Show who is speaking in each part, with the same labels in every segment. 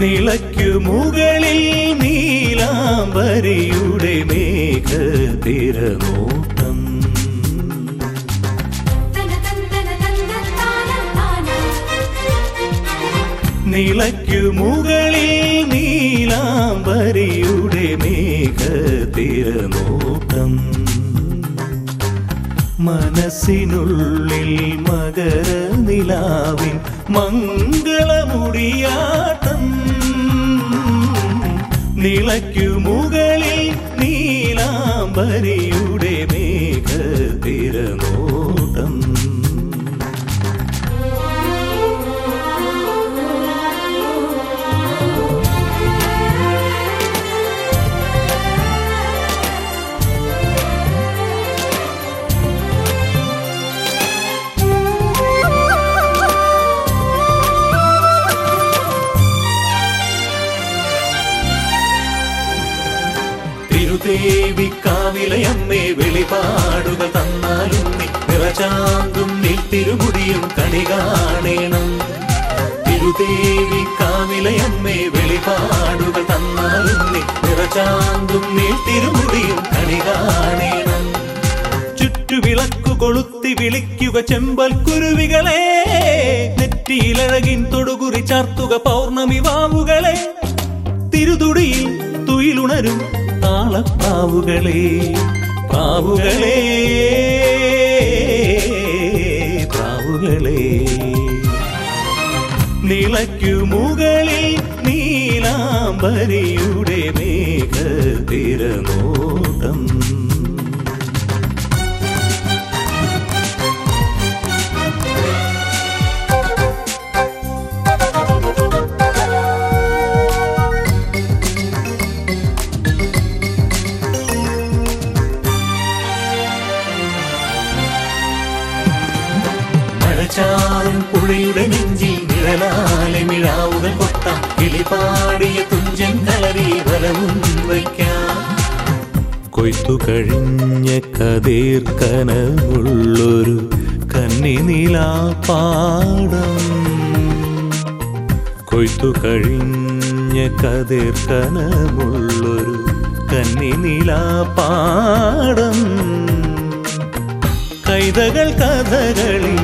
Speaker 1: നിളയ്ക്കു മുകളിൽ നീലാംബരിയുടെ മേഘ
Speaker 2: തിരമോ
Speaker 1: നിളയ്ക്കു മുകളിൽ നീലാംബരിയുടെ മേഘ തിരനോട്ടം മനസ്സിനുള്ളിൽ മകര നിലാവിൻ മംഗളമുടിയാട്ടം. നിളയ്ക്കു മുകളിൽ നീലാംബരിയുടെ തിരുദേവിക്കാവിലയമ്മേ വെളിപാടുകൾ തന്നാലും നിറചാന്തും നീ തിരുമുടിയും കണി കാണേണം. തിരുദേവിക്കാവിലയമ്മേ വെളിപാടുകൾ തന്നാലും നിറചാന്തും നീ തിരുമുടിയും കണി കാണേണം. ചുറ്റുവിളക്കു കൊളുത്തി വിളിക്കുക ചെമ്പൽ കുരുവികളെ നെറ്റിയിലഴകിൻ തൊടുകുറി ചാർത്തുക പൗർണമി വാവുകളെ. തിരുതുടിയിൽ തുയിലുണരും താളപ്പാവുകളെ പ്രാവുകളെ പ്രാവുകളെ നിളയ്ക്കു മുകളിൽ നീലാംബരിയുടെ മേഘ തിരനോട്ടം മഴച്ചാറും പുഴയുടെ നെഞ്ചിൽ നിഴലാലെ മിഴാവുകൾ കൊട്ടാം കിളിപാടിയ തുഞ്ചൻ കളരി വലവും വയ്ക്കാം. കൊയ്ത്തു കഴിഞ്ഞ കതീർക്കനമുള്ളൊരു കന്നി നീലാപ്പാടം കൊയ്ത്തു കഴിഞ്ഞ കതീർക്കനമുള്ളൊരു കന്നി നീലാപ്പാടം കൈതകൾ കഥകളി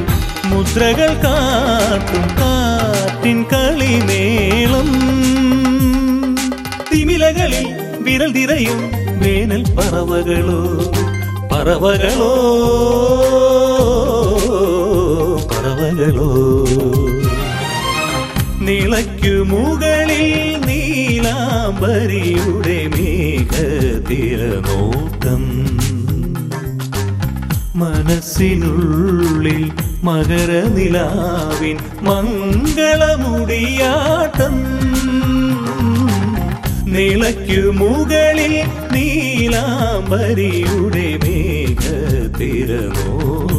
Speaker 1: മുദ്രകൾ കാട്ടും കാറ്റിൻ കളിമേളം. തിമിലകളിൽ വിരൽ തിരയും വേനൽ പറവകളോ പറവകളോ പറവകളോ. നിളയ്ക്കു മുകളിൽ നീലാംബരിയുടെ മേഘതിരനോട്ടം മനസ്സിനുള്ളിൽ മകരനിലാവിൻ മംഗളമുടിയാട്ടം. നിളയ്ക്കു മുകളിൽ നീലാംബരിയുടെ മേഘ തിരനോട്ടം